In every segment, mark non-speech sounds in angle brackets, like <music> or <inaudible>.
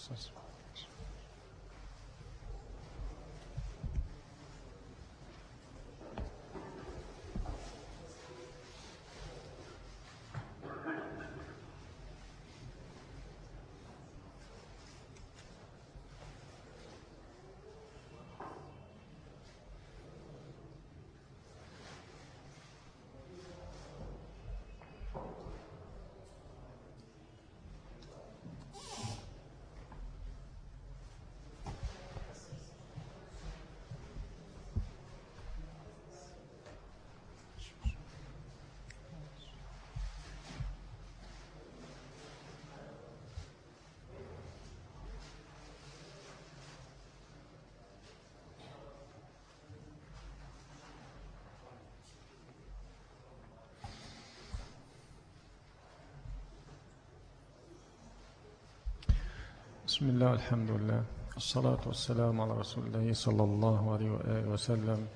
sim. بسم الله الحمد لله. الصلاة والسلام على رسول الله صلى الله عليه وآله وسلم.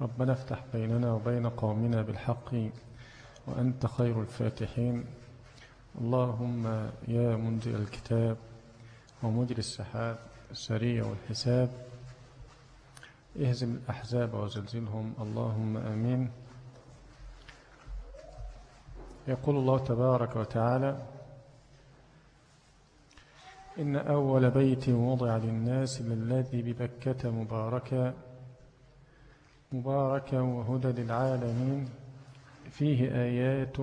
ربنا افتح بيننا وبين قومنا بالحق وأنت خير الفاتحين. اللهم يا منزل الكتاب ومجري السحاب السريع والحساب. اهزم الأحزاب وزلزلهم. اللهم آمين. يقول الله تبارك وتعالى إن أول بيت وضع للناس للذي ببكة مباركا مباركا وهدى للعالمين. فيه آيات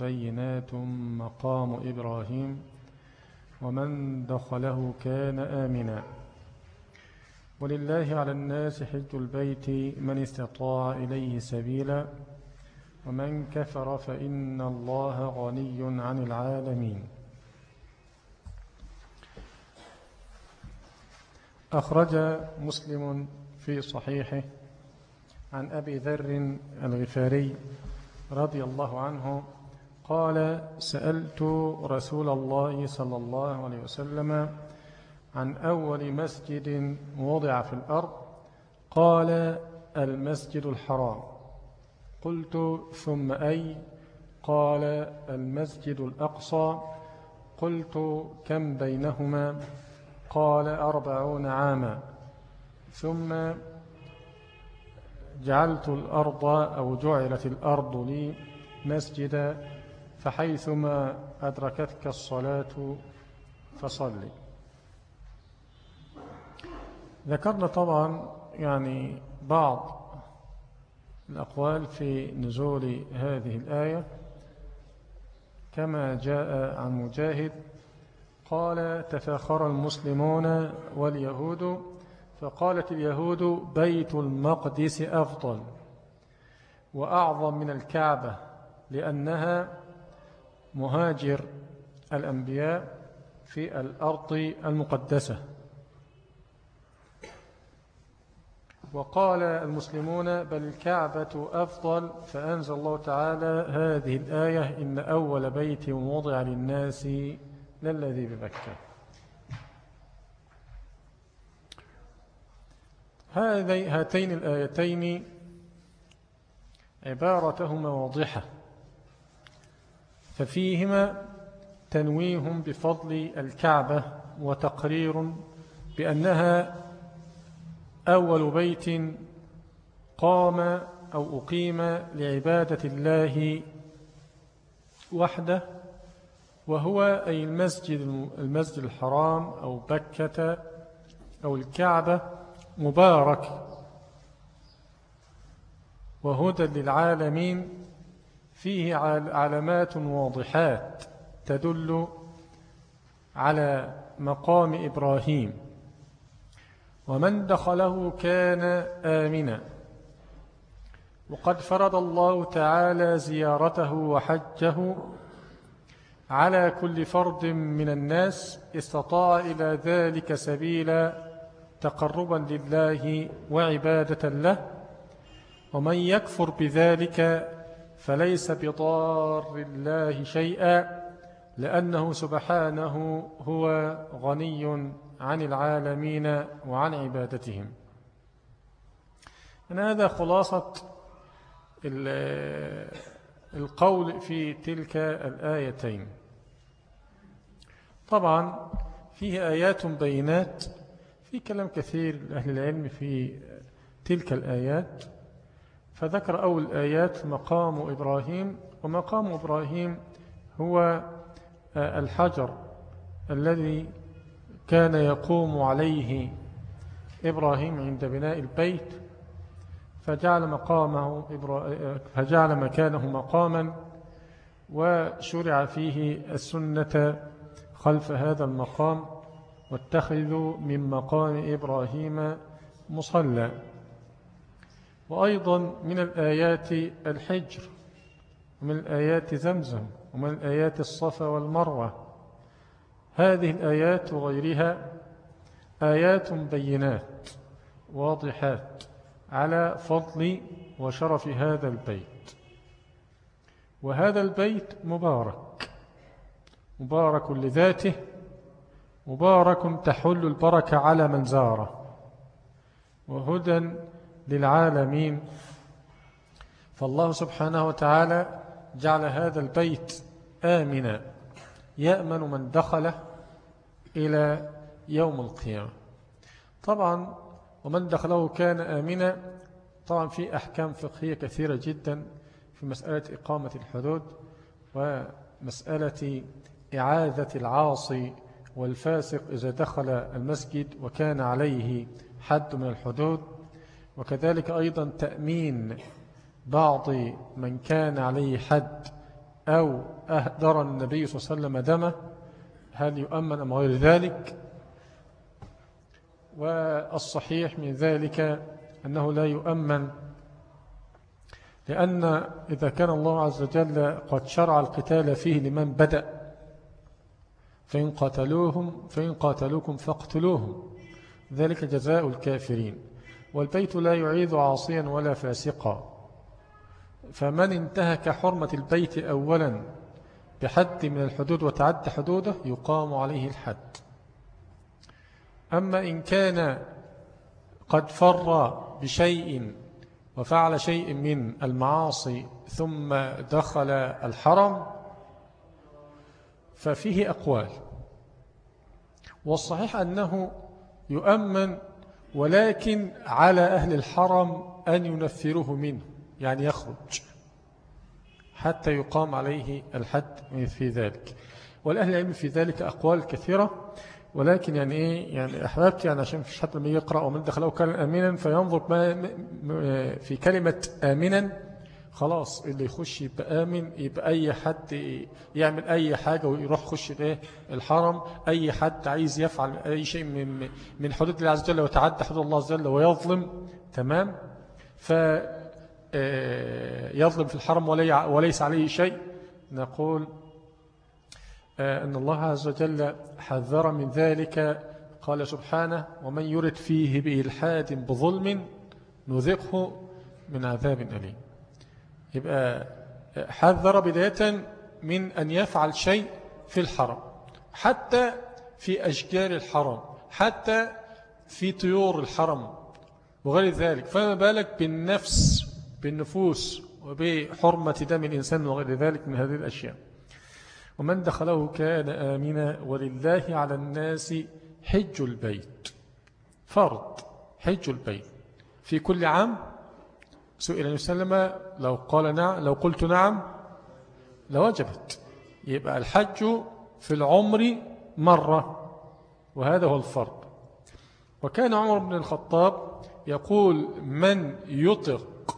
بينات مقام إبراهيم ومن دخله كان آمنا. ولله على الناس حج البيت من استطاع إليه سبيلا ومن كفر فإن الله غني عن العالمين. أخرج مسلم في صحيحه عن أبي ذر الغفاري رضي الله عنه قال سألت رسول الله صلى الله عليه وسلم عن أول مسجد وضع في الأرض قال المسجد الحرام. قلت ثم أي؟ قال المسجد الأقصى. قلت كم بينهما؟ قال أربعون عاما. ثم جعلت الأرض أو جعلت الأرض لي مسجدا فحيثما أدركتك الصلاة فصلي. ذكرنا طبعا يعني بعض الأقوال في نزول هذه الآية كما جاء عن مجاهد قال تفاخر المسلمون واليهود فقالت اليهود بيت المقدس أفضل وأعظم من الكعبة لأنها مهاجر الأنبياء في الأرض المقدسة. وقال المسلمون بل الكعبة أفضل فأنزل الله تعالى هذه الآية إن أول بيت وضع للناس للذي ببكة. هاتين الآيتين عبارتهما واضحة. ففيهما تنويه بفضل الكعبة وتقرير بأنها أول بيت قام أو أقيم لعبادة الله وحده وهو أي المسجد, المسجد الحرام أو بكة أو الكعبة مبارك. وهدى للعالمين فيه علامات واضحات تدل على مقام إبراهيم. ومن دخله كان آمنا. وقد فرض الله تعالى زيارته وحجه على كل فرد من الناس استطاع إلى ذلك سبيلا تقربا لله وعبادة له ومن يكفر بذلك فليس بضار الله شيئا لأنه سبحانه هو غني عن العالمين وعن عبادتهم. أن هذا خلاصة القول في تلك الآيتين. طبعا فيه آيات بينات في كلام كثير لأهل العلم في تلك الآيات. فذكر أول آيات مقام إبراهيم ومقام إبراهيم هو آه، الحجر الذي كان يقوم عليه إبراهيم عند بناء البيت. فجعل مقامه آه، فجعل مكانه مقاما وشرع فيه السنة خلف هذا المقام واتخذوا من مقام إبراهيم مصلى. وأيضا من الآيات الحجر ومن الآيات زمزم ومن الآيات الصفا والمروة. هذه الآيات وغيرها آيات بينات واضحات على فضل وشرف هذا البيت. وهذا البيت مبارك. مبارك لذاته مبارك تحل البركة على من زاره. وهدى للعالمين. فالله سبحانه وتعالى جعل هذا البيت آمنا. يأمن من دخله إلى يوم القيامة. طبعا ومن دخله كان آمنا. طبعا في أحكام فقهية كثيرة جدا في مسألة إقامة الحدود ومسألة إعادة العاصي والفاسق إذا دخل المسجد وكان عليه حد من الحدود وكذلك أيضا تأمين بعض من كان عليه حد أو أهدر النبي صلى الله عليه وسلم دمه هل يؤمن أم غير ذلك؟ والصحيح من ذلك أنه لا يؤمن لأن إذا كان الله عز وجل قد شرع القتال فيه لمن بدأ فإن قاتلوهم فإن قاتلوكم فاقتلوهم. ذلك جزاء الكافرين. والبيت لا يعيذ عاصيا ولا فاسقا. فمن انتهك حرمة البيت أولا بحد من الحدود وتعد حدوده يقام عليه الحد. أما إن كان قد فر بشيء وفعل شيء من المعاصي ثم دخل الحرم ففيه أقوال. والصحيح أنه يؤمن ولكن على أهل الحرم أن ينفروه منه يعني يخرج حتى يقام عليه الحد في ذلك. والأهل العلم في ذلك أقوال كثيرة ولكن يعني إيه يعني أحبابتي يعني عشان في حد ما يقرأ ومن دخله كان آمنا فينظر ما في كلمة آمنا خلاص اللي يخش يبقى آمن يبقى أي حد يعمل أي حاجة ويروح خش الايه الحرم. أي حد عايز يفعل أي شيء من من حدود الله عز وجل وتعدى حدود الله عز وجل ويظلم تمام؟ ف آه، يظلم في الحرم وليس عليه شيء. نقول آه، أن الله عز وجل حذر من ذلك. قال سبحانه ومن يرد فيه بإلحاد بظلم نذقه من عذاب أليم. يبقى حذر بداية من أن يفعل شيء في الحرم حتى في أشجار الحرم حتى في طيور الحرم وغير ذلك. فما بالك بالنفس بالنفوس وبحرمة دم الإنسان وغير ذلك من هذه الأشياء؟ ومن دخله كان آمنا ولله على الناس حج البيت فرض حج البيت في كل عام سئل يسلم لو قال نعم لو قلت نعم لوجبت. يبقى الحج في العمر مرة وهذا هو الفرق. وكان عمر بن الخطاب يقول من يطق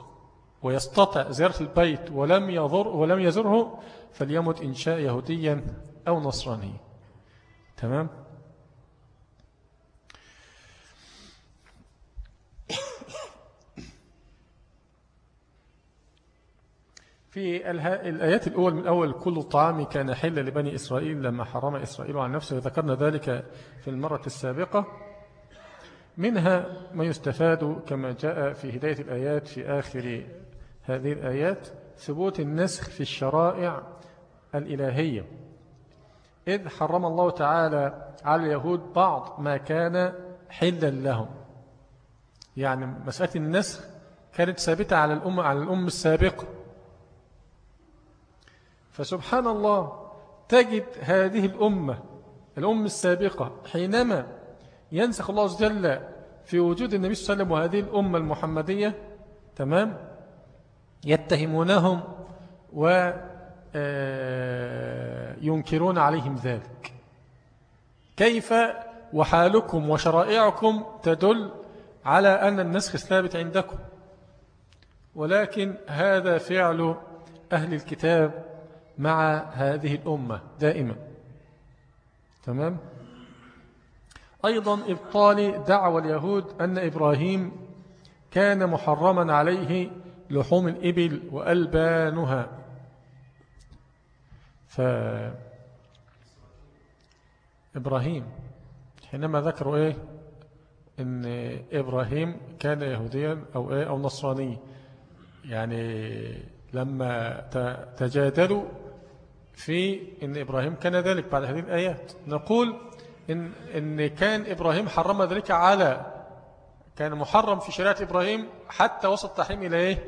ويستطع زيارة البيت ولم يضر ولم يزره فليمت إن شاء يهوديا أو نصرانيا. تمام؟ في الآيات الأول من أول كل الطعام كان حل لبني إسرائيل لما حرم إسرائيل عن نفسه. ذكرنا ذلك في المرة السابقة. منها ما يستفاد كما جاء في هداية الآيات في آخر هذه الآيات ثبوت النسخ في الشرائع الإلهية. إذ حرم الله تعالى على اليهود بعض ما كان حلا لهم. يعني مسألة النسخ كانت ثابتة على الأمة على الأم السابقة. فسبحان الله تجد هذه الأمة الأم السابقة حينما ينسخ الله عز وجل في وجود النبي صلى الله عليه وسلم وهذه الأمة المحمدية تمام؟ يتهمونهم وينكرون آه، عليهم ذلك. كيف؟ وحالكم وشرائعكم تدل على أن النسخ ثابت عندكم. ولكن هذا فعل أهل الكتاب مع هذه الأمة دائما. تمام؟ أيضا إبطال دعوى اليهود أن إبراهيم كان محرما عليه لحوم الإبل وألبانها. فإبراهيم حينما ذكروا إيه؟ إن إبراهيم كان يهوديا أو إيه؟ أو نصراني يعني لما تجادلوا في إن إبراهيم كان ذلك بعد هذه الآيات. نقول إن, إن كان إبراهيم حرم ذلك على كان محرم في شريعة إبراهيم حتى وصل التحريم إلى إيه؟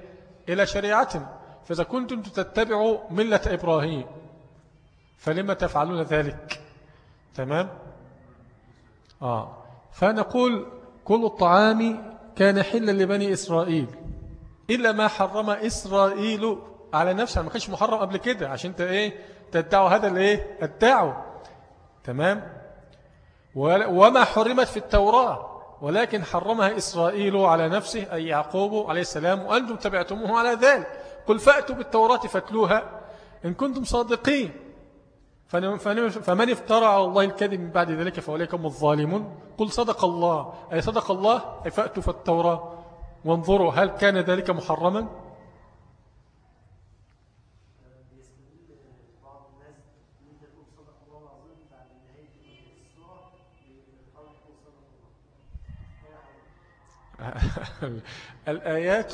إلى شريعتنا فإذا كنتم تتبعوا ملة إبراهيم فلما تفعلون ذلك؟ تمام؟ آه. فنقول كل الطعام كان حلا لبني إسرائيل إلا ما حرم إسرائيل على نفسه. ما كانش محرم قبل كده عشان أنت إيه؟ تدعوا هذا الايه؟ الدعوة. تمام؟ وما حرمت في التوراة ولكن حرمها إسرائيل على نفسه أي يعقوب عليه السلام وأنتم تبعتموه على ذلك. قل فأتوا بالتوراة فاتلوها. إن كنتم صادقين. فمن افترى على الله الكذب من بعد ذلك فأولئك هم الظالمون. قل صدق الله. أي صدق الله؟ أي فأتوا في التوراة وانظروا هل كان ذلك محرما؟ <laughs> الآيات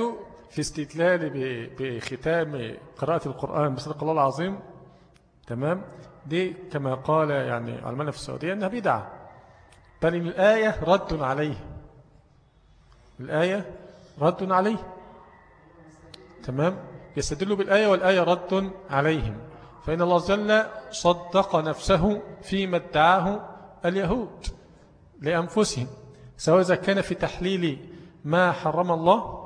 في استدلال بختام قراءة القرآن بصدق الله العظيم تمام؟ دي كما قال يعني علمنا في السعودية أنها بدعة. بل الآية رد عليه. الآية رد عليه. تمام؟ يستدل بالآية والآية رد عليهم. فإن الله جل صدق نفسه فيما ادعاه اليهود لأنفسهم سواء إذا كان في تحليل ما حرم الله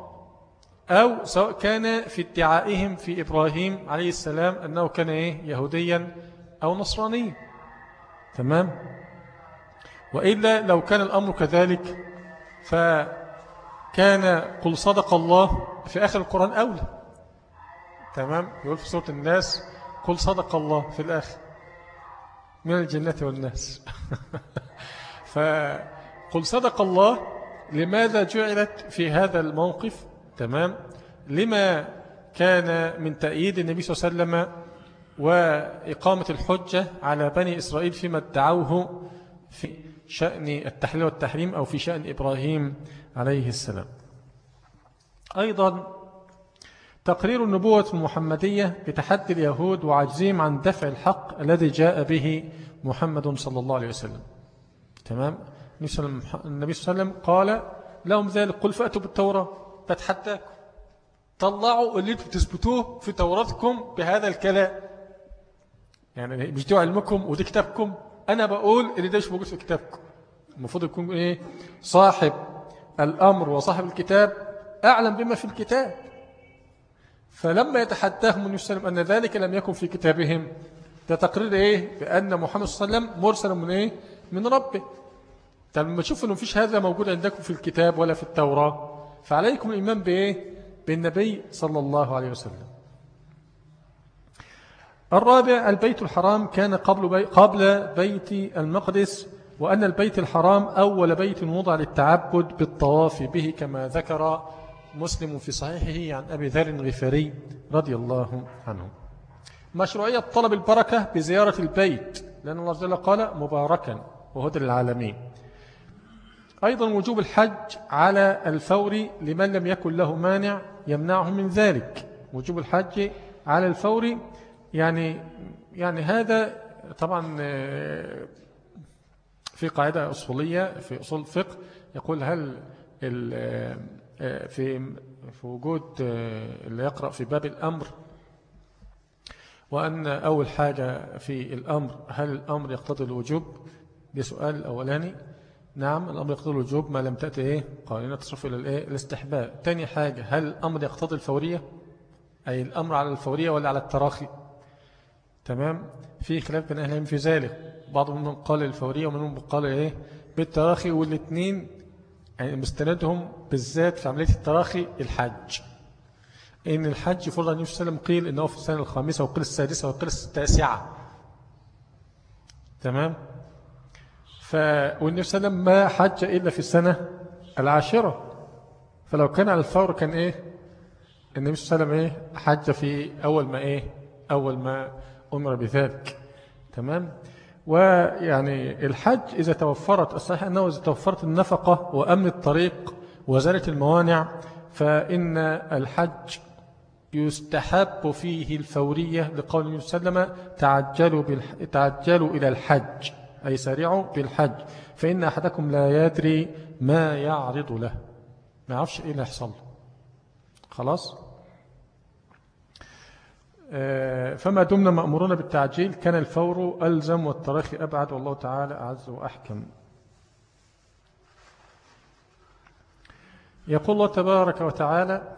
أو سواء كان في ادعائهم في إبراهيم عليه السلام أنه كان إيه؟ يهوديا أو نصرانيا. تمام؟ وإلا لو كان الأمر كذلك فكان قل صدق الله في آخر القرآن أولى. تمام؟ يقول في سورة الناس قل صدق الله في الآخر. من الجنة والناس. <laughs> فقل صدق الله لماذا جعلت في هذا الموقف؟ تمام. لما كان من تأييد النبي صلى الله عليه وسلم وإقامة الحجة على بني إسرائيل فيما ادعوه في شأن التحليل والتحريم أو في شأن إبراهيم عليه السلام. أيضا تقرير النبوة المحمدية بتحدي اليهود وعجزهم عن دفع الحق الذي جاء به محمد صلى الله عليه وسلم. تمام. النبي صلى الله عليه وسلم قال لهم ذلك قل فأتوا بالتوراة بتحداكم طلعوا اللي أنتم تثبتوه في توراتكم بهذا الكلام. يعني مش دي علمكم ودي كتابكم. أنا بقول اللي ده مش موجود في كتابكم. المفروض يكون إيه؟ صاحب الأمر وصاحب الكتاب أعلم بما في الكتاب. فلما يتحداهم النبي صلى الله عليه وسلم أن ذلك لم يكن في كتابهم ده تقرير إيه؟ بأن محمد صلى الله عليه وسلم مرسل من إيه؟ من ربه. طب لما تشوف أنه فيش هذا موجود عندكم في الكتاب ولا في التوراة فعليكم الإيمان بإيه؟ بالنبي صلى الله عليه وسلم. الرابع البيت الحرام كان قبل, بي قبل بيت المقدس وأن البيت الحرام أول بيت وضع للتعبد بالطواف به كما ذكر مسلم في صحيحه عن أبي ذر الغفاري رضي الله عنه. مشروعية طلب البركة بزيارة البيت لأن الله جل قال مباركا وهدى للعالمين. أيضا وجوب الحج على الفور لمن لم يكن له مانع يمنعه من ذلك. وجوب الحج على الفور يعني يعني هذا طبعا آه، في قاعدة أصولية في أصول الفقه يقول هل آه، آه، في في وجود اللي يقرأ في باب الأمر وأن أول حاجة في الأمر هل الأمر يقتضي الوجوب؟ ده سؤال الأولاني نعم الأمر يقتضي الوجوب ما لم تأتي إيه؟ قائلين تصرف إلى الإيه؟ الاستحباب. تاني حاجة هل الأمر يقتضي الفورية؟ أي الأمر على الفورية ولا على التراخي؟ تمام؟ في خلاف بين أهلهم في ذلك. بعض منهم قال الفورية ومنهم قال إيه؟ بالتراخي والاثنين يعني مستندهم بالذات في عملية التراخي الحج. إن الحج فرض النبي صلى الله عليه وسلم قيل إنه في السنة الخامسة وقيل السادسة وقيل التاسعة. تمام؟ ف... والنبي صلى الله عليه وسلم ما حج إلا في السنة العاشرة. فلو كان على الفور كان إيه؟ النبي صلى الله عليه وسلم إيه؟ حج في أول ما إيه؟ أول ما أمر بذلك. تمام؟ ويعني الحج إذا توفرت الصحيح أنه إذا توفرت النفقة وأمن الطريق وزالت الموانع فإن الحج يستحب فيه الفورية لقول النبي صلى الله عليه وسلم تعجلوا. تعجلوا إلى الحج. أي سارعوا بالحج فإن أحدكم لا يدري ما يعرض له. ما يعرفش إيه اللي يحصل خلاص؟ آه، فما دمنا مأمورون بالتعجيل. كان الفور ألزم والتراخي أبعد والله تعالى أعز وأحكم. يقول الله تبارك وتعالى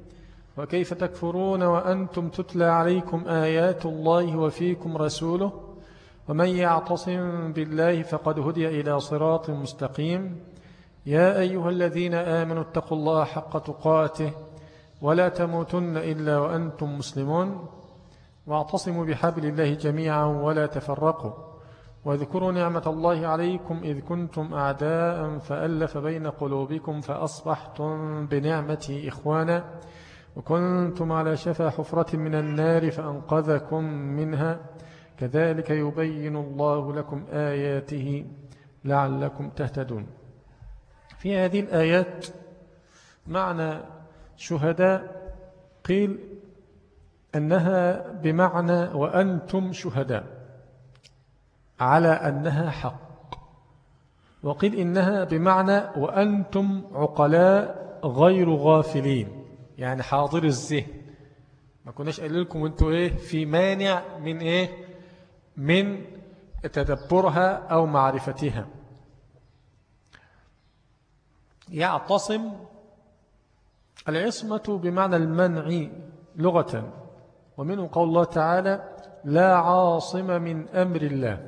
وكيف تكفرون وأنتم تتلى عليكم آيات الله وفيكم رسوله ومن يعتصم بالله فقد هدي إلى صراط مستقيم. يا أيها الذين آمنوا اتقوا الله حق تقاته ولا تموتن إلا وأنتم مسلمون. واعتصموا بحبل الله جميعا ولا تفرقوا واذكروا نعمة الله عليكم إذ كنتم أعداء فألف بين قلوبكم فأصبحتم بنعمة إخوانا. وكنتم على شفا حفرة من النار فأنقذكم منها. كذلك يبين الله لكم آياته لعلكم تهتدون. في هذه الآيات معنى شهداء قيل أنها بمعنى وأنتم شهداء على أنها حق. وقيل إنها بمعنى وأنتم عقلاء غير غافلين. يعني حاضر الذهن. ما كناش قايل لكم وانتوا إيه في مانع من إيه من تدبرها أو معرفتها. يعتصم العصمة بمعنى المنع لغة ومنه قول الله تعالى لا عاصم من أمر الله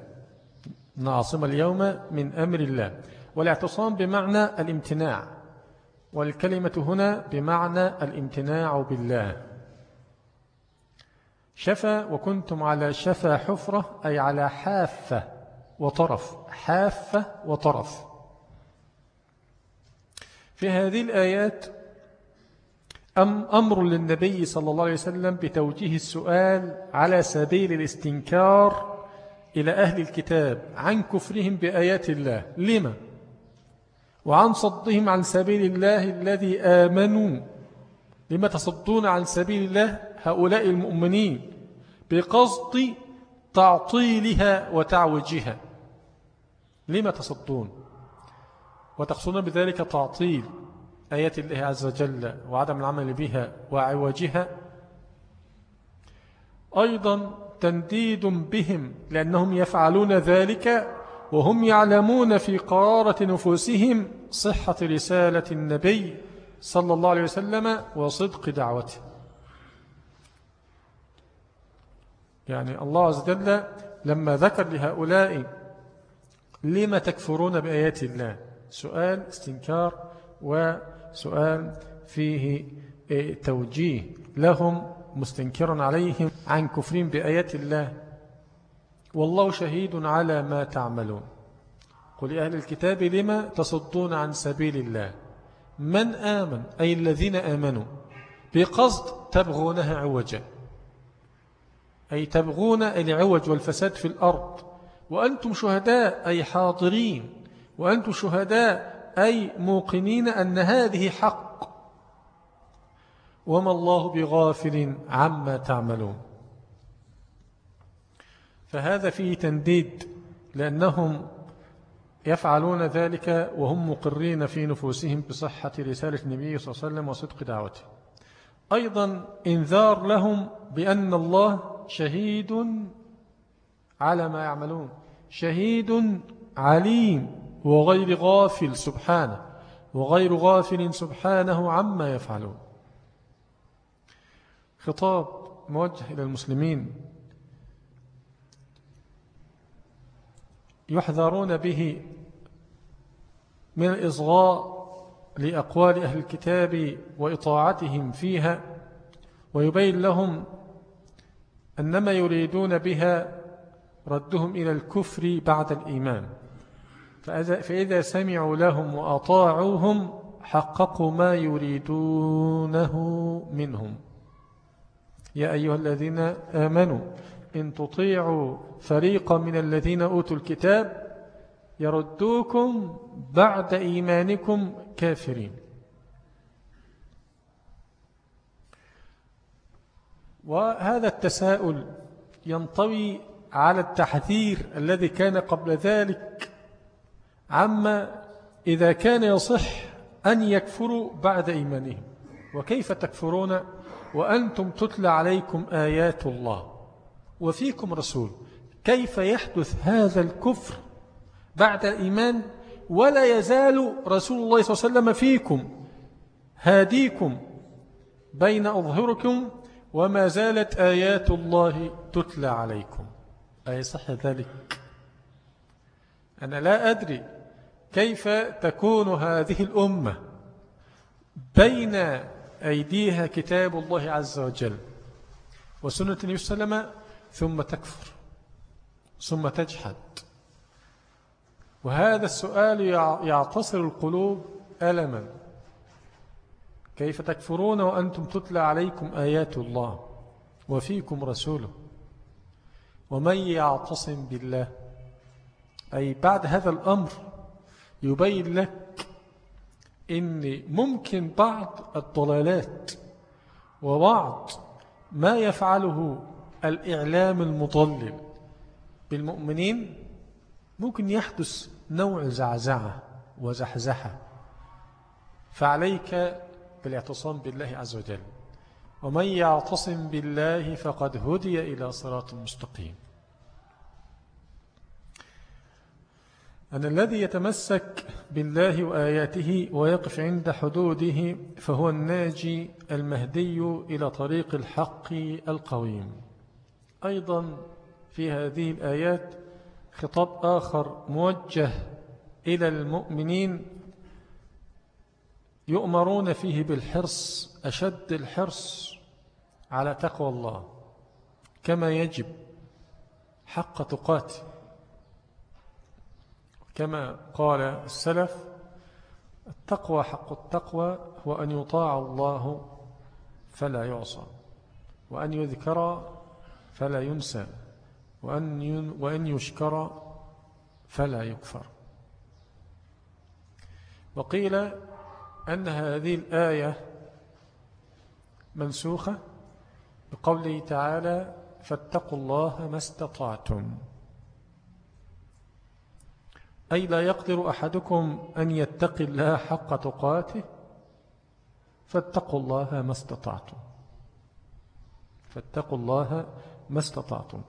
نعصم اليوم من أمر الله. والاعتصام بمعنى الامتناع. والكلمة هنا بمعنى الامتناع بالله. شفا وكنتم على شفا حفرة أي على حافة وطرف. حافة وطرف. في هذه الآيات أم أمر للنبي صلى الله عليه وسلم بتوجيه السؤال على سبيل الاستنكار إلى أهل الكتاب عن كفرهم بآيات الله. لما؟ وعن صدهم عن سبيل الله الذي آمنوا. لما تصدون عن سبيل الله هؤلاء المؤمنين بقصد تعطيلها وتعوجها لما تصدون؟ وتقصدون بذلك تعطيل آيات الله عز وجل وعدم العمل بها وعوجها. أيضا تنديد بهم لأنهم يفعلون ذلك وهم يعلمون في قرارة نفوسهم صحة رسالة النبي صلى الله عليه وسلم وصدق دعوته. يعني الله عز وجل لما ذكر لهؤلاء لما تكفرون بآيات الله؟ سؤال استنكار وسؤال فيه توجيه. لهم مستنكرا عليهم عن كفرين بآيات الله. والله شهيد على ما تعملون. قل أهل الكتاب لما تصدون عن سبيل الله؟ من آمن؟ أي الذين آمنوا. بقصد تبغونها عوجا. أي تبغون العوج والفساد في الأرض. وأنتم شهداء أي حاضرين. وأنتم شهداء أي موقنين أن هذه حق. وما الله بغافل عما تعملون. فهذا فيه تنديد لأنهم يفعلون ذلك وهم مقرين في نفوسهم بصحة رسالة النبي صلى الله عليه وسلم وصدق دعوته. أيضا إنذار لهم بأن الله شهيد على ما يعملون شهيد عليم وغير غافل سبحانه وغير غافل سبحانه عما يفعلون. خطاب موجه إلى المسلمين. يحذرون به من الإصغاء لأقوال أهل الكتاب وإطاعتهم فيها ويبين لهم أنما يريدون بها ردهم إلى الكفر بعد الإيمان. فإذا سمعوا لهم وأطاعوهم حققوا ما يريدونه منهم. يا أيها الذين آمنوا إن تطيعوا فريقا من الذين أوتوا الكتاب يردوكم بعد إيمانكم كافرين. وهذا التساؤل ينطوي على التحذير الذي كان قبل ذلك عما إذا كان يصح أن يكفروا بعد إيمانهم. وكيف تكفرون؟ وأنتم تتلى عليكم آيات الله. وفيكم رسول كيف يحدث هذا الكفر بعد الإيمان ولا يزال رسول الله صلى الله عليه وسلم فيكم هاديكم بين أظهركم وما زالت آيات الله تتلى عليكم. أي صح ذلك؟ أنا لا أدري كيف تكون هذه الأمة بين أيديها كتاب الله عز وجل وسنة النبي صلى الله عليه وسلم ثم تكفر ثم تجحد. وهذا السؤال يعتصر القلوب ألما. كيف تكفرون وأنتم تتلى عليكم آيات الله وفيكم رسوله؟ ومن يعتصم بالله؟ أي بعد هذا الأمر يبين لك إن ممكن بعض الضلالات وبعض ما يفعله الإعلام المضلل بالمؤمنين ممكن يحدث نوع زعزعة وزحزحة فعليك بالاعتصام بالله عز وجل. ومن يعتصم بالله فقد هدي إلى صراط مستقيم. أن الذي يتمسك بالله وآياته ويقف عند حدوده فهو الناجي المهدي إلى طريق الحق القويم. أيضا في هذه الآيات خطاب آخر موجه إلى المؤمنين يؤمرون فيه بالحرص أشد الحرص على تقوى الله. كما يجب حق تقاته. كما قال السلف التقوى حق التقوى هو أن يطاع الله فلا يعصى وأن يذكر فلا ينسى وأن, وأن يشكر فلا يكفر. وقيل أن هذه الآية منسوخة بقوله تعالى فاتقوا الله ما استطعتم. أي لا يقدر أحدكم أن يتقي الله حق تقاته فاتقوا الله ما استطعتم. فاتقوا الله ما استطعتم.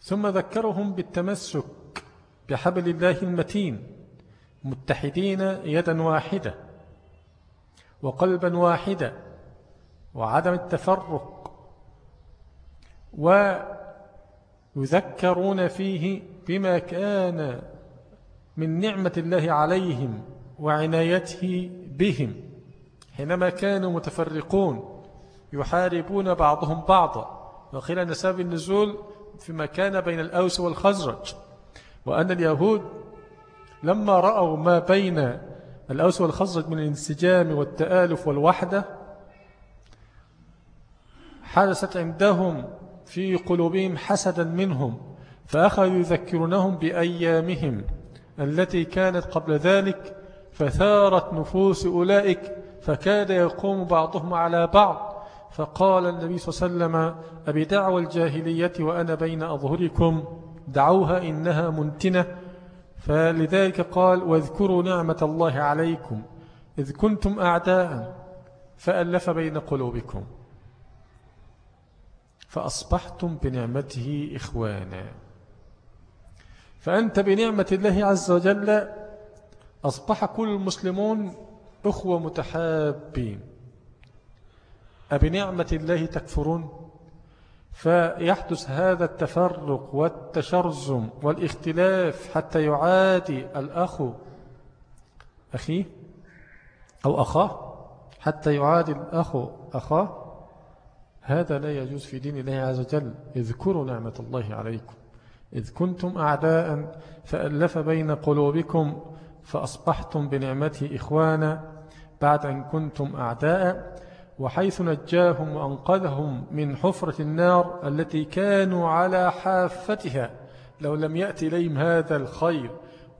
ثم ذكرهم بالتمسك بحبل الله المتين متحدين يدا واحدة وقلبا واحدا وعدم التفرق. ويذكرون فيه بما كان من نعمة الله عليهم وعنايته بهم حينما كانوا متفرقون. يحاربون بعضهم بعضا. وقيل أن سبب النزول فيما كان بين الأوس والخزرج. وأن اليهود لما رأوا ما بين الأوس والخزرج من الانسجام والتآلف والوحدة حدثت عندهم في قلوبهم حسدا منهم فأخذوا يذكرونهم بأيامهم التي كانت قبل ذلك فثارت نفوس أولئك فكاد يقوم بعضهم على بعض. فقال النبي صلى الله عليه وسلم أبي دعوى الجاهلية وأنا بين أظهركم دعوها إنها منتنة. فلذلك قال واذكروا نعمة الله عليكم إذ كنتم أعداء فألف بين قلوبكم. فأصبحتم بنعمته إخوانا. فأنت بنعمة الله عز وجل أصبح كل المسلمون أخوة متحابين. أبنعمة الله تكفرون؟ فيحدث هذا التفرق والتشرزم والاختلاف حتى يعادي الأخ أخيه أو أخاه حتى يعادي الأخ أخاه. هذا لا يجوز في دين الله عز وجل. اذكروا نعمة الله عليكم. إذ كنتم أعداء فألف بين قلوبكم فأصبحتم بنعمته إخوانا. بعد أن كنتم أعداء وحيث نجاهم وأنقذهم من حفرة النار التي كانوا على حافتها لو لم يأتي إليهم هذا الخير.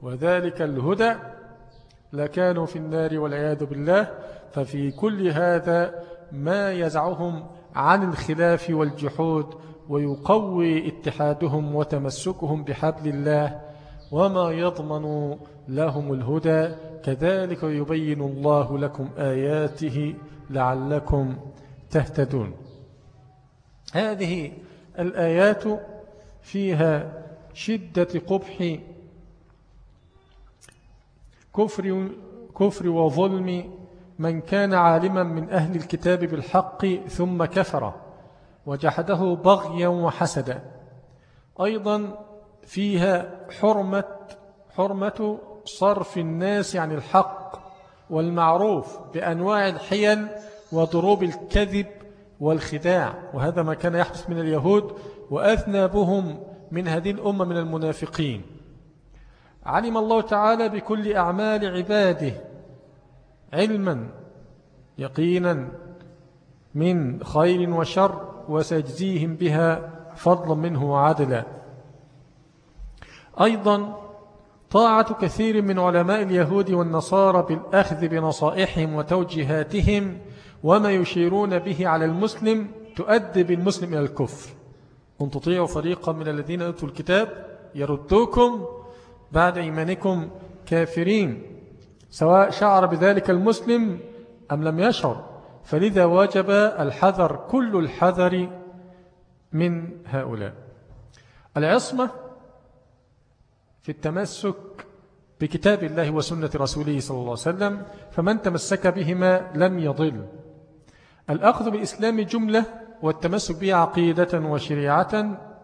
وذلك الهدى لكانوا في النار والعياذ بالله. ففي كل هذا ما يزعهم عن الخلاف والجحود ويقوي اتحادهم وتمسكهم بحبل الله. وما يضمن لهم الهدى كذلك يبين الله لكم آياته لعلكم تهتدون. هذه الآيات فيها شدة قبح كفر, كفر وظلم من كان عالما من أهل الكتاب بالحق ثم كفر وجحده بغيا وحسدا. أيضا فيها حرمة, حرمة صرف الناس عن الحق والمعروف بأنواع الحيل وضروب الكذب والخداع وهذا ما كان يحدث من اليهود وأثنابهم من هذه الأمة من المنافقين. علم الله تعالى بكل أعمال عباده علما يقينا من خير وشر وسيجزيهم بها فضلا منه وعدلا. أيضا طاعة كثير من علماء اليهود والنصارى بالأخذ بنصائحهم وتوجيهاتهم وما يشيرون به على المسلم تؤدي بالمسلم إلى الكفر. أن تطيعوا فريقا من الذين أتوا الكتاب يردوكم بعد إيمانكم كافرين. سواء شعر بذلك المسلم أم لم يشعر فلذا وجب الحذر كل الحذر من هؤلاء. العصمة في التمسك بكتاب الله وسنة رسوله صلى الله عليه وسلم فمن تمسك بهما لم يضل. الأخذ بالإسلام جملة والتمسك به عقيدة وشريعة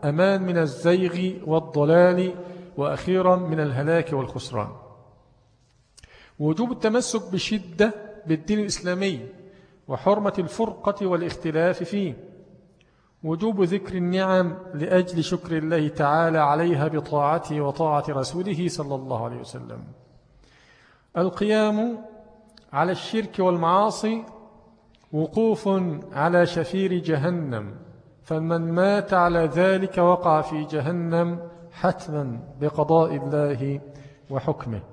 أمان من الزيغ والضلال وأخيرا من الهلاك والخسران. وجوب التمسك بشدة بالدين الإسلامي وحرمة الفرقة والاختلاف فيه. وجوب ذكر النعم لأجل شكر الله تعالى عليها بطاعته وطاعة رسوله صلى الله عليه وسلم. القيام على الشرك والمعاصي وقوف على شفير جهنم فمن مات على ذلك وقع في جهنم حتما بقضاء الله وحكمه.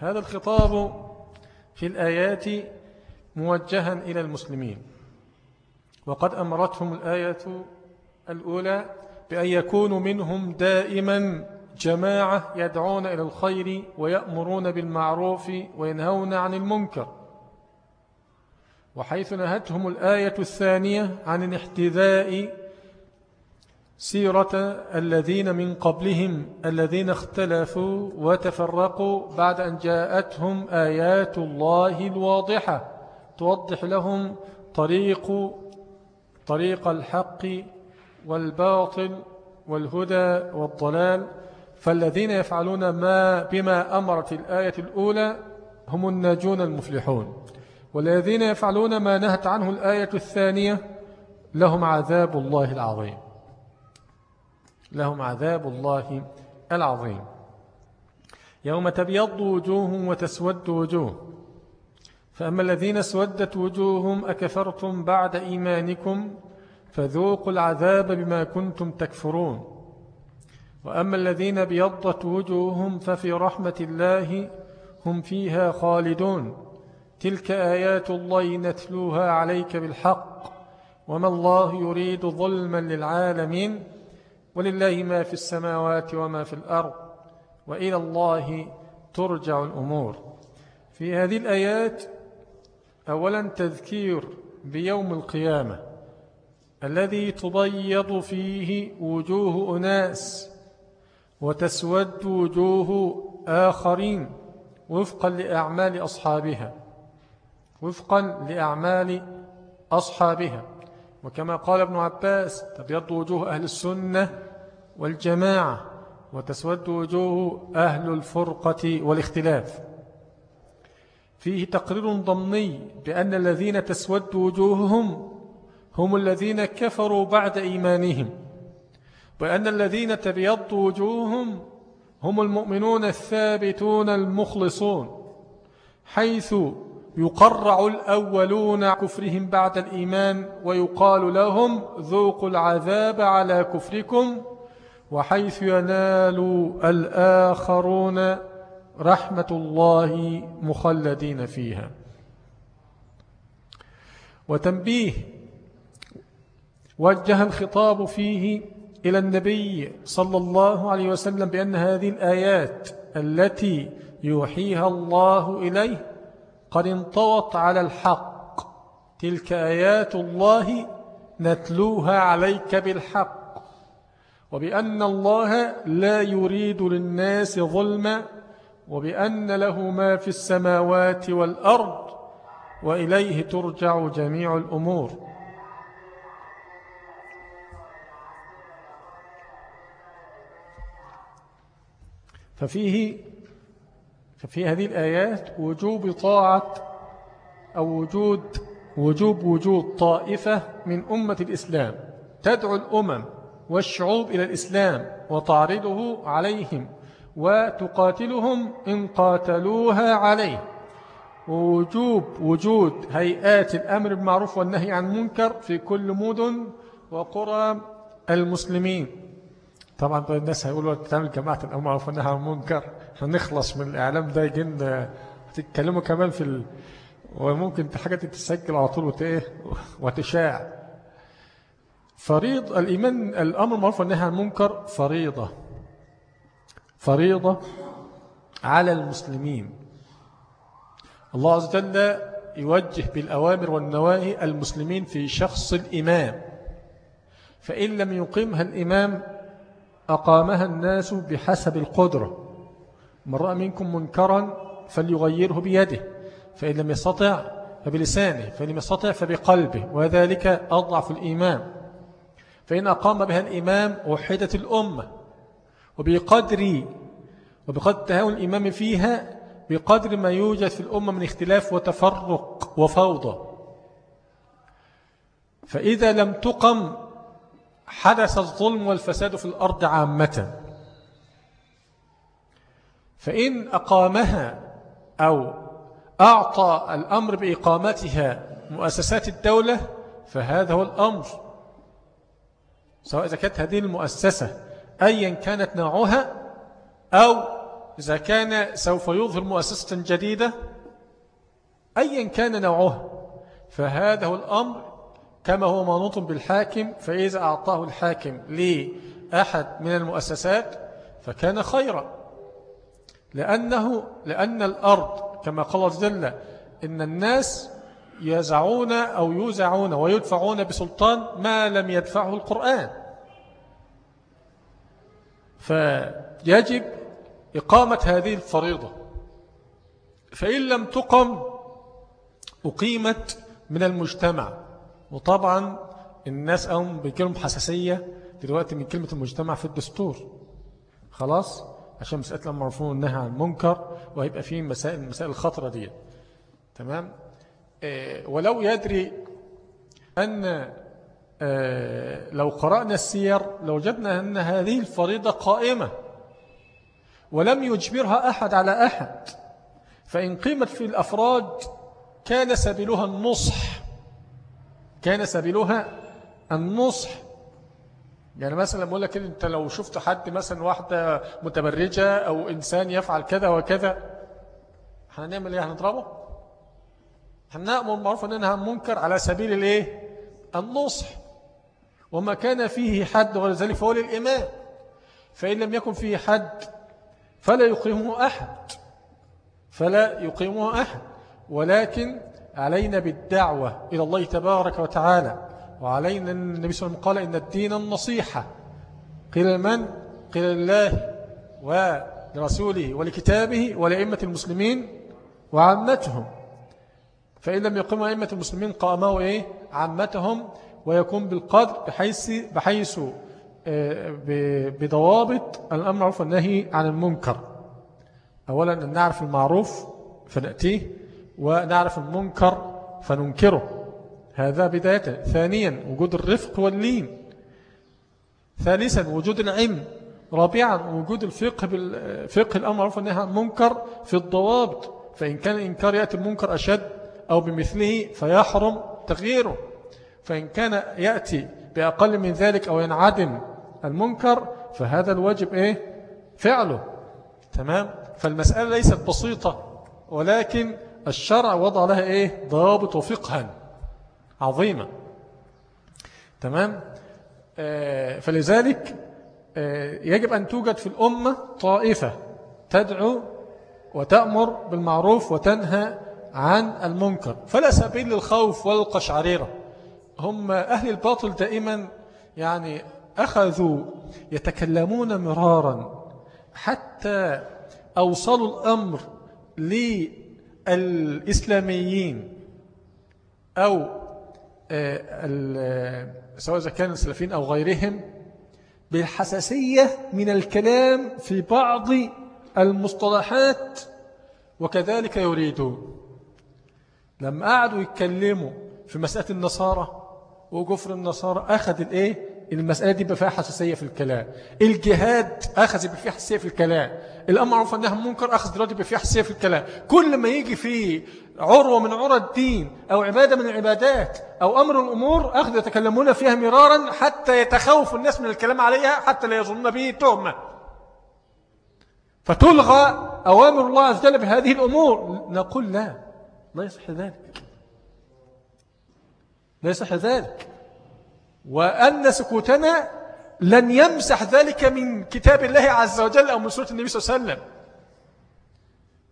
هذا الخطاب في الآيات موجها إلى المسلمين. وقد أمرتهم الآية الأولى بأن يكونوا منهم دائما جماعة يدعون إلى الخير ويأمرون بالمعروف وينهون عن المنكر. وحيث نهتهم الآية الثانية عن الاحتذاء سيرة الذين من قبلهم الذين اختلفوا وتفرقوا بعد أن جاءتهم آيات الله الواضحة. توضح لهم طريق طريق الحق والباطل والهدى والضلال. فالذين يفعلون ما بما أمرت الآية الأولى هم الناجون المفلحون. والذين يفعلون ما نهت عنه الآية الثانية لهم عذاب الله العظيم. لهم عذاب الله العظيم. يوم تبيض وجوه وتسود وجوه. فأما الذين اسودت وجوههم أكفرتم بعد إيمانكم فذوقوا العذاب بما كنتم تكفرون. وأما الذين بيضت وجوههم ففي رحمة الله هم فيها خالدون. تلك آيات الله نتلوها عليك بالحق. وما الله يريد ظلما للعالمين. ولله ما في السماوات وما في الأرض وإلى الله ترجع الأمور. في هذه الآيات أولا تذكير بيوم القيامة الذي تبيض فيه وجوه أناس وتسود وجوه آخرين وفقا لأعمال أصحابها وفقا لأعمال أصحابها. وكما قال ابن عباس تبيض وجوه أهل السنة والجماعة وتسود وجوه أهل الفرقة والاختلاف. فيه تقرير ضمني بأن الذين تسود وجوههم هم الذين كفروا بعد إيمانهم وأن الذين تبيض وجوههم هم المؤمنون الثابتون المخلصون حيث يقرع الأولون كفرهم بعد الإيمان ويقال لهم ذوقوا العذاب على كفركم وحيث ينال الآخرون رحمة الله مخلدين فيها. وتنبيه وجه الخطاب فيه إلى النبي صلى الله عليه وسلم بأن هذه الآيات التي يوحيها الله إليه قد انطوت على الحق. تلك آيات الله نتلوها عليك بالحق. وبأن الله لا يريد للناس ظلما وبأن له ما في السماوات والأرض وإليه ترجع جميع الأمور. ففيه ففي هذه الآيات وجوب طاعة أو وجود وجوب وجود طائفة من أمة الإسلام. تدعو الأمم والشعوب إلى الإسلام وتعرضه عليهم وتقاتلهم إن قاتلوها عليه. ووجوب وجود هيئات الأمر بالمعروف والنهي عن المنكر في كل مدن وقرى المسلمين. طبعا الناس هيقولوا تعمل جماعة الأمر بالمعروف والنهي عن المنكر. هنخلص من الإعلام ده يجن تتكلموا كمان في ال... وممكن حاجة تتسجل على طول وتيه وتشاع. فريض الإيمان الأمر المعروف والنهي عن المنكر فريضة. فريضة على المسلمين. الله عز وجل يوجه بالأوامر والنواهي المسلمين في شخص الإمام. فإن لم يقيمها الإمام أقامها الناس بحسب القدرة. من رأى منكم منكرا فليغيره بيده فإن لم يستطع فبلسانه فإن لم يستطع فبقلبه وذلك أضعف الإيمان. فإن أقام بها الإمام وحدة الأمة وبقدر وبقدر تهاون الإمام فيها بقدر ما يوجد في الأمة من اختلاف وتفرق وفوضى. فإذا لم تقم حدث الظلم والفساد في الأرض عامة. فإن أقامها أو أعطى الأمر بإقامتها مؤسسات الدولة فهذا هو الأمر سواء إذا كانت هذه المؤسسة أيا كانت نوعها أو إذا كان سوف يظهر مؤسسة جديدة أيا كان نوعها فهذا هو الأمر كما هو منوط بالحاكم فإذا أعطاه الحاكم لأحد من المؤسسات فكان خيرا. لأنه لأن الأرض كما قال جل إن الناس يزعون أو يوزعون ويدفعون بسلطان ما لم يدفعه القرآن. فيجب إقامة هذه الفريضة. فإن لم تقم أقيمت من المجتمع. وطبعا الناس أهم بيجيلهم حساسية دلوقتي من كلمة المجتمع في الدستور. خلاص؟ عشان مسألة لما مرفوع النهي عن المنكر وهيبقى فيه مسائل مسائل الخطرة دي. تمام؟ آه، ولو يدري أن آه، لو قرأنا السير لوجدنا أن هذه الفريضة قائمة ولم يجبرها أحد على أحد فإن قيمت في الأفراد كان سبيلها النصح. كان سبيلها النصح. يعني مثلا بقول لك أنت لو شفت حد مثلا واحدة متبرجة أو إنسان يفعل كذا وكذا هنعمل إيه؟ هنضربه؟ هنأمر معروف إنها منكر على سبيل الإيه؟ النصح. وما كان فيه حد غير ذلك فهو للإمام فإن لم يكن فيه حد فلا يقيمه أحد. فلا يقيمه أحد. ولكن علينا بالدعوة إلى الله تبارك وتعالى. وعلينا النبي صلى الله عليه وسلم قال إن الدين النصيحة قيل من؟ قيل الله ولرسوله ولكتابه ولأئمة المسلمين وعامتهم فإن لم يقيموا أئمة المسلمين قاموا إيه؟ عامتهم ويكون بالقدر بحيث, بحيث آه، بضوابط الأمر عرف النهي عن المنكر أولا أن نعرف المعروف فنأتيه ونعرف المنكر فننكره هذا بداية. ثانيا وجود الرفق واللين. ثالثا وجود العلم. رابعا وجود الفقه بالفقه الأمر معروف النهي عن المنكر في الضوابط. فإن كان إنكار يأتي المنكر أشد أو بمثله فيحرم تغييره. فإن كان يأتي بأقل من ذلك أو ينعدم المنكر فهذا الواجب إيه؟ فعله. تمام؟ فالمسألة ليست بسيطة ولكن الشرع وضع لها إيه؟ ضابط وفقها. عظيمة. تمام؟ آه فلذلك آه يجب أن توجد في الأمة طائفة تدعو وتأمر بالمعروف وتنهى عن المنكر. فلا سبيل للخوف ولا القشعريرة هم أهل الباطل دائما يعني أخذوا يتكلمون مرارا حتى أوصلوا الأمر للإسلاميين أو سواء إذا كانوا السلفين أو غيرهم بالحساسية من الكلام في بعض المصطلحات وكذلك يريدون. لما قعدوا يتكلموا في مسألة النصارى وكفر النصارى أخذ الإيه؟ المسألة دي بفيها حساسية في الكلام. الجهاد أخذ بفيها حساسية في الكلام. الأمر معروف أنها منكر أخذ دلوقتي بفيها حساسية في الكلام. كل ما يجي فيه عروة من عرى الدين أو عبادة من العبادات أو أمر الأمور أخذ يتكلمون فيها مرارا حتى يتخوف الناس من الكلام عليها حتى لا يظنون به تهمة. فتلغى أوامر الله عز وجل بهذه الأمور. نقول لا لا يصح ذلك. لا يصح ذلك. وأن سكوتنا لن يمسح ذلك من كتاب الله عز وجل أو من سورة النبي صلى الله عليه وسلم.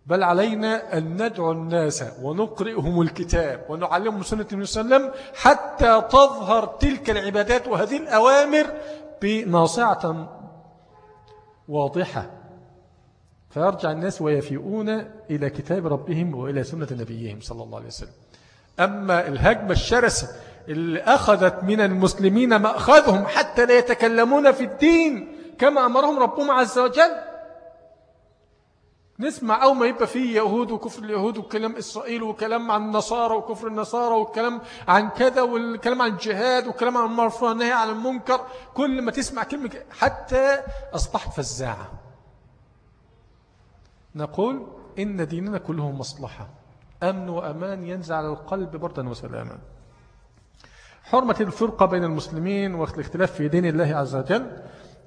بل علينا أن ندعو الناس ونقرئهم الكتاب ونعلمهم سنة النبي صلى الله عليه وسلم حتى تظهر تلك العبادات وهذه الأوامر بناصعة واضحة. فيرجع الناس ويفيئون إلى كتاب ربهم وإلى سنة نبيهم صلى الله عليه وسلم. أما الهجمة الشرسة اللي أخذت من المسلمين مأخذهم حتى لا يتكلمون في الدين كما أمرهم ربهم عز وجل. نسمع أو ما يبقى فيه يهود وكفر اليهود وكلام إسرائيل وكلام عن النصارى وكفر النصارى والكلام عن كذا والكلام عن الجهاد والكلام عن المرفوع النهي عن المنكر كل ما تسمع كلمة حتى أصبحت فزاعة. نقول إن ديننا كله مصلحة. أمن وأمان ينزع على القلب بردا وسلاما. حرمة الفرقة بين المسلمين والاختلاف في دين الله عز وجل.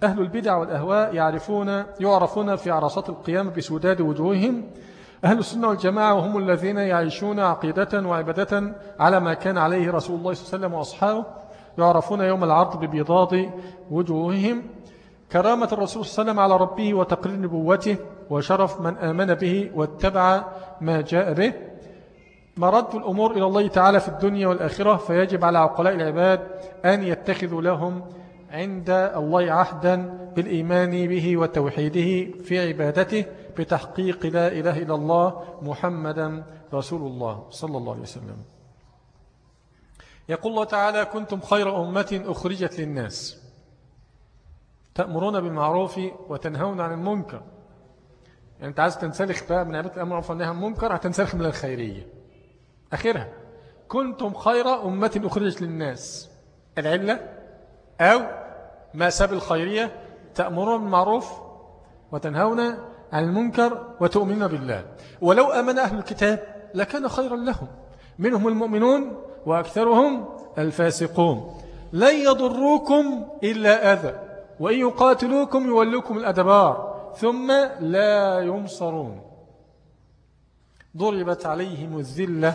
أهل البدع والأهواء يعرفون يعرفون في عرصات القيام بسوداد وجوههم. أهل السنة والجماعة وهم الذين يعيشون عقيدة وعبادة على ما كان عليه رسول الله صلى الله عليه وسلم وأصحابه. يعرفون يوم العرض ببيضاض وجوههم. كرامة الرسول صلى الله عليه وسلم على ربه وتقرير نبوته وشرف من آمن به واتبع ما جاء به. مرد الأمور إلى الله تعالى في الدنيا والآخرة فيجب على عقلاء العباد أن يتخذوا لهم عند الله عهدا بالإيمان به وتوحيده في عبادته بتحقيق لا إله إلا الله محمدا رسول الله صلى الله عليه وسلم. يقول الله تعالى كنتم خير أمة أخرجت للناس. تأمرون بالمعروف وتنهون عن المنكر. يعني أنت عايز تنسلخ بقى من عبادة الأمر والنهي عن المنكر هتنسلخ من الخيرية. آخرها. كنتم خير أمة أخرجت للناس. العلة أو ما ساب الخيرية تأمرون بالمعروف وتنهون عن المنكر وتؤمنون بالله. ولو أمن أهل الكتاب لكان خيرا لهم. منهم المؤمنون وأكثرهم الفاسقون. لن يضروكم إلا أذى وإن يقاتلوكم يولوكم الأدبار ثم لا ينصرون. ضربت عليهم الذلة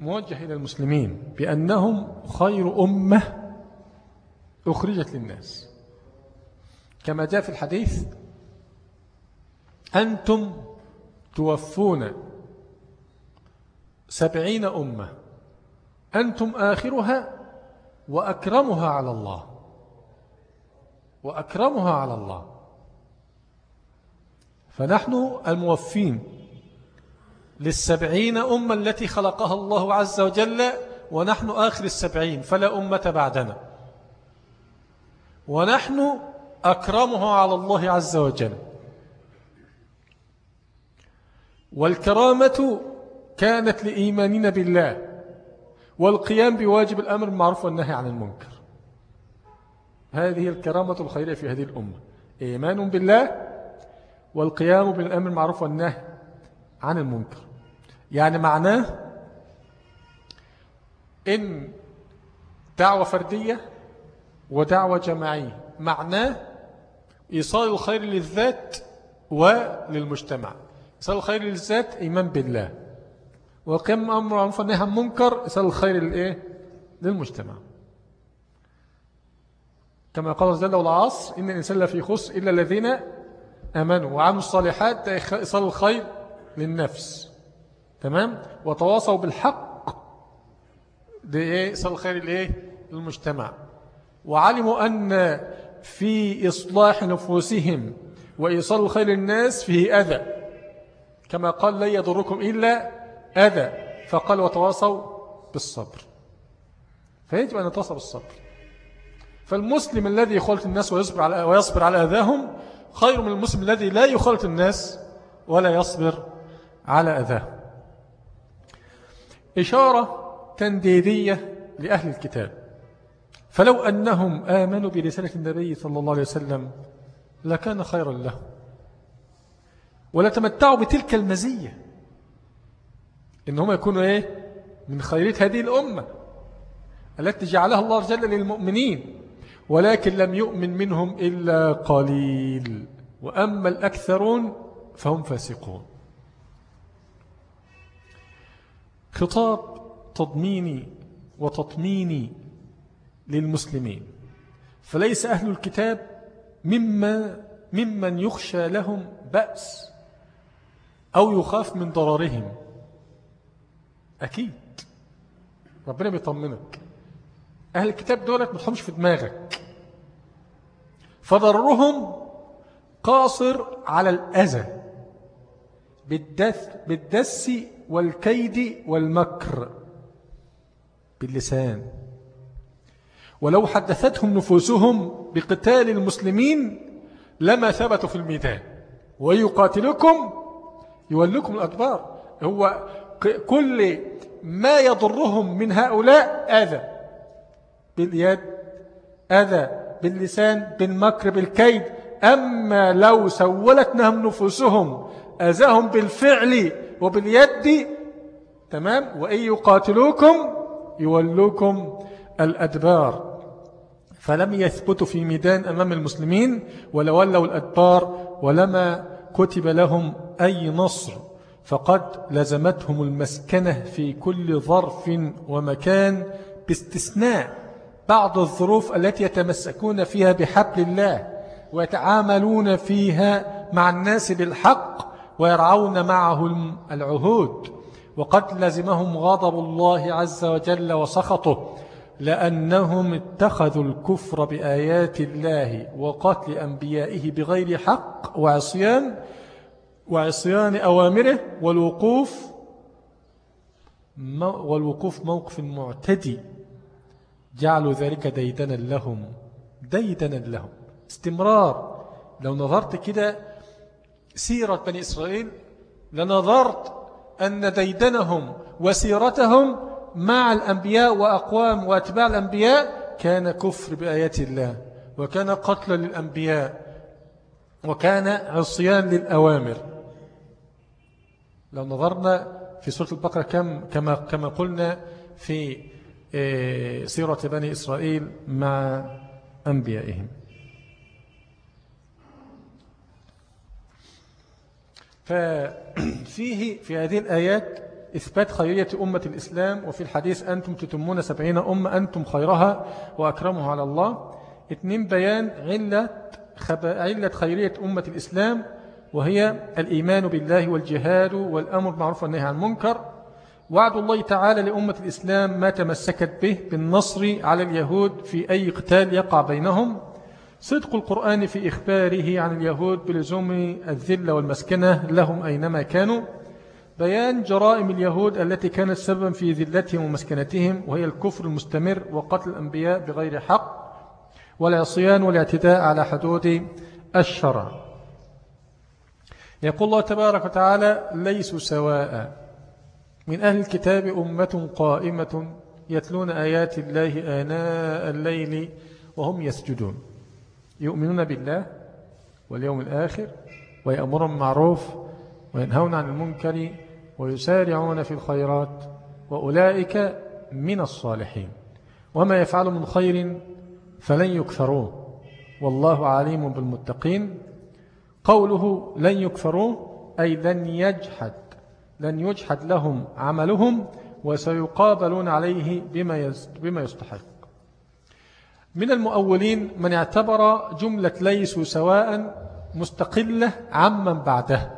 موجه إلى المسلمين بأنهم خير أمة أخرجت للناس. كما جاء في الحديث أنتم توفون سبعين أمة أنتم آخرها وأكرمها على الله. وأكرمها على الله. فنحن الموفين. للسبعين أمة التي خلقها الله عز وجل ونحن آخر السبعين فلا أمة بعدنا. ونحن أكرمها على الله عز وجل. والكرامة كانت لإيماننا بالله والقيام بواجب الأمر المعروف والنهي عن المنكر. هذه الكرامة الخيرية في هذه الأمة. إيمان بالله والقيام بالأمر المعروف والنهي عن المنكر. يعني معناه إن دعوة فردية ودعوة جماعية معناه إيصال الخير للذات وللمجتمع. إيصال الخير للذات إيمان بالله. وقيام أمر معروف والنهي عن المنكر إيصال الخير للإيه؟ للمجتمع. كما قال جل والعصر إن الإنسان لفي خسر إلا الذين آمنوا وعملوا الصالحات إيصال الخير للنفس. تمام؟ وتواصوا بالحق. ده إيصال الخير لإيه للمجتمع وعلموا أن في إصلاح نفوسهم وإيصال الخير للناس فيه أذى. كما قال لا يضركم إلا أذى. فقال وتواصوا بالصبر. فيجب أن نتواصل بالصبر. فالمسلم الذي يخالط الناس ويصبر على, ويصبر على أذاهم خير من المسلم الذي لا يخالط الناس ولا يصبر على أذاه. إشارة تنديدية لأهل الكتاب. فلو أنهم آمنوا برسالة النبي صلى الله عليه وسلم لكان خيرا لهم. ولتمتعوا بتلك المزية. إنهم يكونوا إيه؟ من خيرات هذه الأمة التي جعلها الله جل للمؤمنين. ولكن لم يؤمن منهم إلا قليل. وأما الأكثرون فهم فاسقون. خطاب تضميني وتطميني للمسلمين. فليس أهل الكتاب مما ممن يخشى لهم بأس أو يخاف من ضررهم. أكيد. ربنا بيطمنك. أهل الكتاب دولت ما في دماغك. فضرهم قاصر على الأذى. بالدس والكيد والمكر باللسان. ولو حدثتهم نفوسهم بقتال المسلمين لما ثبتوا في الميدان. ويقاتلكم يولكم الأدبار. هو كل ما يضرهم من هؤلاء أذى باليد أذى باللسان بالمكر بالكيد. أما لو سولتنهم نفوسهم أذاهم بالفعل وباليد تمام؟ وإن يقاتلوكم يولوكم الأدبار. فلم يثبتوا في ميدان أمام المسلمين ولولوا الأدبار ولما كتب لهم أي نصر فقد لزمتهم المسكنة في كل ظرف ومكان باستثناء بعض الظروف التي يتمسكون فيها بحبل الله ويتعاملون فيها مع الناس بالحق ويرعون معه العهود وقد لزمهم غضب الله عز وجل وسخطه لأنهم اتخذوا الكفر بآيات الله وقتل أنبيائه بغير حق وعصيان وعصيان أوامره والوقوف والوقوف موقف معتدي. جعلوا ذلك ديدنا لهم ديدنا لهم. استمرار. لو نظرت كده سيرة بني إسرائيل لنظرت أن ديدنهم وسيرتهم مع الأنبياء وأقوام وأتباع الأنبياء كان كفر بآيات الله وكان قتل للأنبياء وكان عصيان للأوامر. لو نظرنا في سورة البقرة كم كما كما قلنا في آه، سيرة بني إسرائيل مع أنبيائهم. ففيه في هذه الآيات إثبات خيرية أمة الإسلام وفي الحديث أنتم تتمون سبعين أمة أنتم خيرها وأكرمها على الله. اثنين بيان علة, خب... علة خيرية أمة الإسلام وهي الإيمان بالله والجهاد والأمر معروف والنهي عن المنكر. وعد الله تعالى لأمة الإسلام ما تمسكت به بالنصر على اليهود في أي قتال يقع بينهم. صدق القرآن في إخباره عن اليهود بلزوم الذل والمسكنة لهم أينما كانوا. بيان جرائم اليهود التي كانت سببا في ذلتهم ومسكنتهم وهي الكفر المستمر وقتل الأنبياء بغير حق والعصيان والاعتداء على حدود الشرع. يقول الله تبارك وتعالى ليسوا سواء. من أهل الكتاب أمة قائمة يتلون آيات الله آناء الليل وهم يسجدون. يؤمنون بالله واليوم الآخر ويأمرون معروف وينهون عن المنكر ويسارعون في الخيرات وأولئك من الصالحين. وما يفعل من خير فلن يكثروه والله عليم بالمتقين. قوله لن يكفروه أي لن يجحد لن يجحد لهم عملهم وسيقابلون عليه بما بما يستحق. من المؤولين من اعتبر جملة ليسوا سواء مستقلة عمن بعده.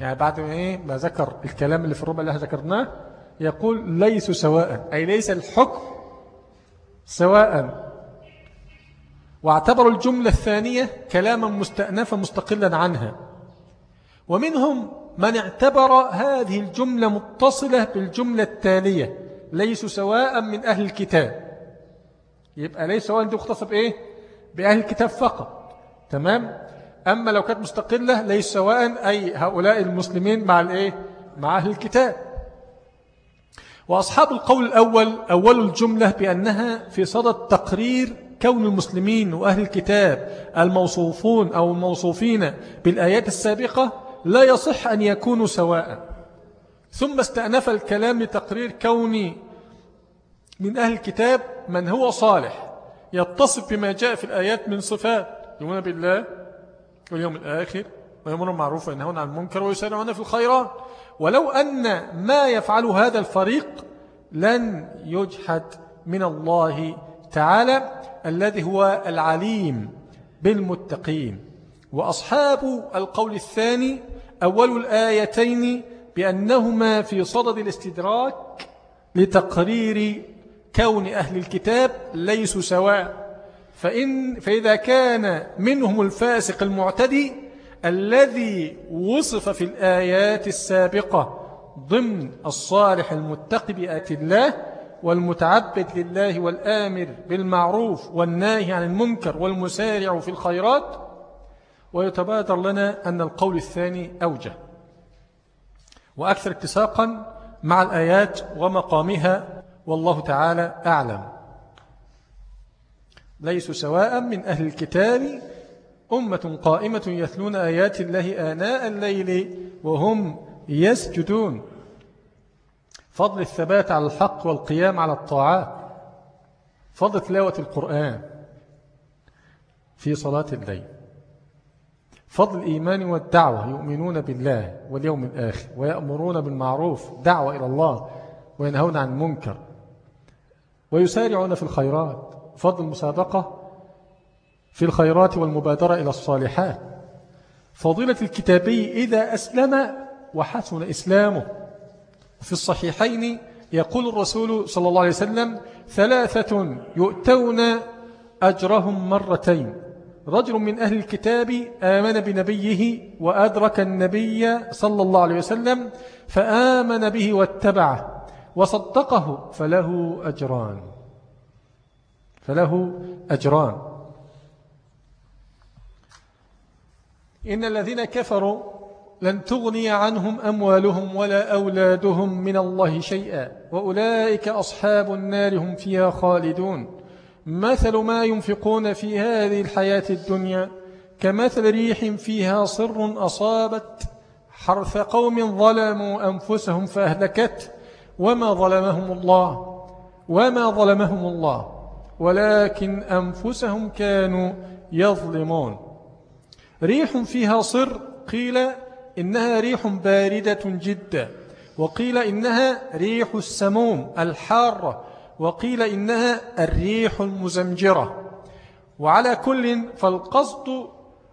يعني بعد ما, إيه؟ ما ذكر الكلام اللي في الربع اللي ذكرناه يقول ليسوا سواء أي ليس الحكم سواء. واعتبروا الجملة الثانية كلاما مستأنفا مستقلا عنها. ومنهم من اعتبر هذه الجملة متصلة بالجملة التالية ليسوا سواء من أهل الكتاب. يبقى ليس سواء دي مختصة بإيه؟ بأهل الكتاب فقط. تمام؟ أما لو كانت مستقلة ليس سواء أي هؤلاء المسلمين مع الإيه؟ مع أهل الكتاب. وأصحاب القول الأول أول الجملة بأنها في صدد تقرير كون المسلمين وأهل الكتاب الموصوفون أو الموصوفين بالآيات السابقة لا يصح أن يكونوا سواء. ثم استأنف الكلام لتقرير كون من أهل الكتاب من هو صالح يتصف بما جاء في الآيات من صفات يؤمنون بالله واليوم الآخر ويمر المعروف وينهون عن المنكر ويسارعون في الخيرات. ولو أن ما يفعل هذا الفريق لن يجحد من الله تعالى الذي هو العليم بالمتقين. وأصحاب القول الثاني أول الآيتين بأنهما في صدد الاستدراك لتقرير كون أهل الكتاب ليسوا سواء. فإن فإذا كان منهم الفاسق المعتدي الذي وصف في الآيات السابقة ضمن الصالح المتقي بآت الله والمتعبد لله والآمر بالمعروف والناهي عن المنكر والمسارع في الخيرات ويتبادر لنا أن القول الثاني أوجه. وأكثر اتساقا مع الآيات ومقامها والله تعالى أعلم. ليسوا سواء من أهل الكتاب أمة قائمة يثلون آيات الله آناء الليل وهم يسجدون. فضل الثبات على الحق والقيام على الطاعات فضل تلاوة القرآن في صلاة الليل. فضل الإيمان والدعوة يؤمنون بالله واليوم الآخر ويأمرون بالمعروف دعوة إلى الله وينهون عن المنكر. ويسارعون في الخيرات فضل المسابقة في الخيرات والمبادرة إلى الصالحات. فضيلة الكتابي إذا أسلم وحسن إسلامه. في الصحيحين يقول الرسول صلى الله عليه وسلم ثلاثة يؤتون أجرهم مرتين. رجل من أهل الكتاب آمن بنبيه وأدرك النبي صلى الله عليه وسلم فآمن به واتبعه. وصدقه فله أجران. فله أجران. إن الذين كفروا لن تغني عنهم أموالهم ولا أولادهم من الله شيئا وأولئك أصحاب النار هم فيها خالدون. مثل ما ينفقون في هذه الحياة الدنيا كمثل ريح فيها صر أصابت حرث قوم ظلموا أنفسهم فأهلكت وما ظلمهم الله وما ظلمهم الله ولكن أنفسهم كانوا يظلمون. ريح فيها صر قيل إنها ريح باردة جدا وقيل إنها ريح السموم الحارة وقيل إنها الريح المزمجرة. وعلى كل فالقصد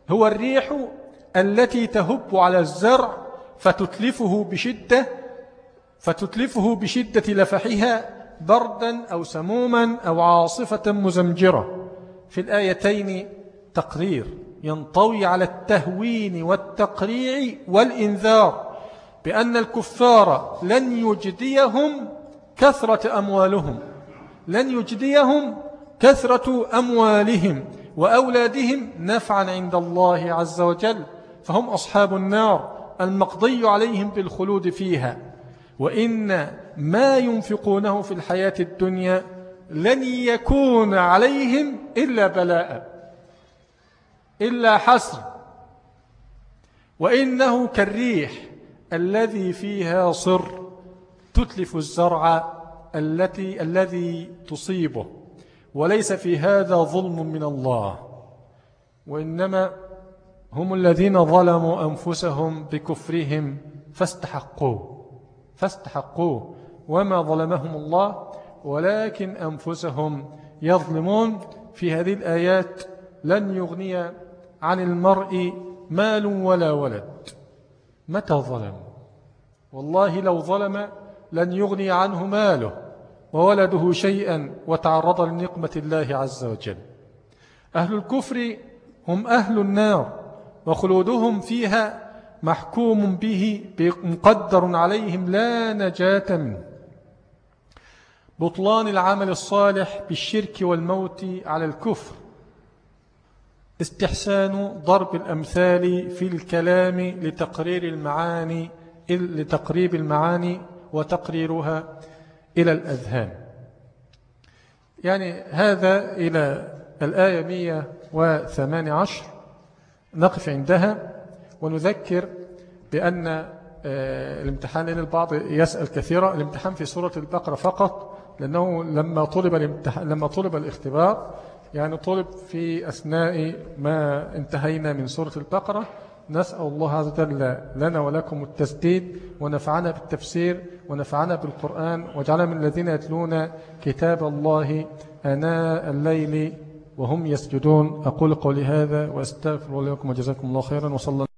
هو الريح التي تهب على الزرع فتتلفه بشدة فتتلفه بشدة لفحها بردا أو سموما أو عاصفة مزمجرة. في الآيتين تقرير ينطوي على التهوين والتقريع والإنذار بأن الكفار لن يجديهم كثرة أموالهم لن يجديهم كثرة أموالهم وأولادهم نفعا عند الله عز وجل. فهم أصحاب النار المقضي عليهم بالخلود فيها. وإن ما ينفقونه في الحياة الدنيا لن يكون عليهم إلا بلاء إلا حسر. وإنه كالريح الذي فيها صر تتلف الزرع التي الذي تصيبه وليس في هذا ظلم من الله. وإنما هم الذين ظلموا أنفسهم بكفرهم فاستحقوه. فاستحقوه وما ظلمهم الله ولكن أنفسهم يظلمون في هذه الآيات لن يغني عن المرء مال ولا ولد. متى ظلم والله لو ظلم لن يغني عنه ماله وولده شيئا وتعرض لنقمة الله عز وجل. أهل الكفر هم أهل النار وخلودهم فيها محكوم به مقدر عليهم لا نجاة منه. بطلان العمل الصالح بالشرك والموت على الكفر. استحسان ضرب الأمثال في الكلام لتقرير المعاني لتقريب المعاني وتقريرها إلى الأذهان. يعني هذا إلى الآية 118 نقف عندها. ونذكر بأن آه، الامتحان لأن البعض يسأل كثيرا. الامتحان في سورة البقرة فقط لأنه لما طلب, الامتحان لما طلب الاختبار يعني طلب في أثناء ما انتهينا من سورة البقرة نسأل الله عز وجل لنا ولكم التسديد ونفعنا بالتفسير ونفعنا بالقرآن واجعلنا من الذين يتلون كتاب الله أناء الليل وهم يسجدون. أقول قولي هذا وأستغفر لكم وجزاكم الله خيرا وصلى